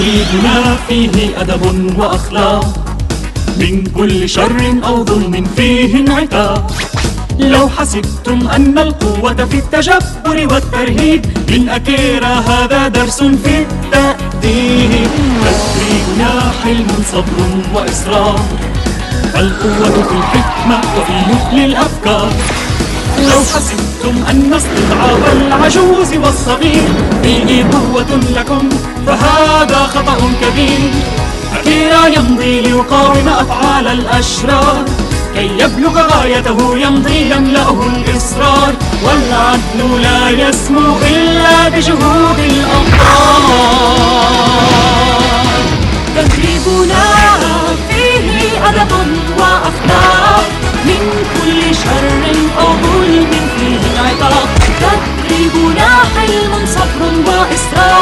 تدريبنا فيه أدب وأخلاق. من كل شر أو ظلم فيه انعتاب لو حسبتم أن القوة في التجبر والترهيب من أكيرا هذا درس في التأديب. تدريبنا حلم صبر وإصرار. القوة في الحكمة وفي مثل الأفكار لو حسبتم أن استضعاف العجوز والصغير فيه قوة لكم فهذا خطأ كبير أكيرا يمضي ليقاوم أفعال الأشرار كي يبلغ غايته يمضي يملأه الإصرار والعدل لا يسمو إلا بجهود الأبطال تدريبنا فيه أدب وأخلاق من كل شر أو ظلم فيه العقاب تدريبنا حلم صبر وإصرار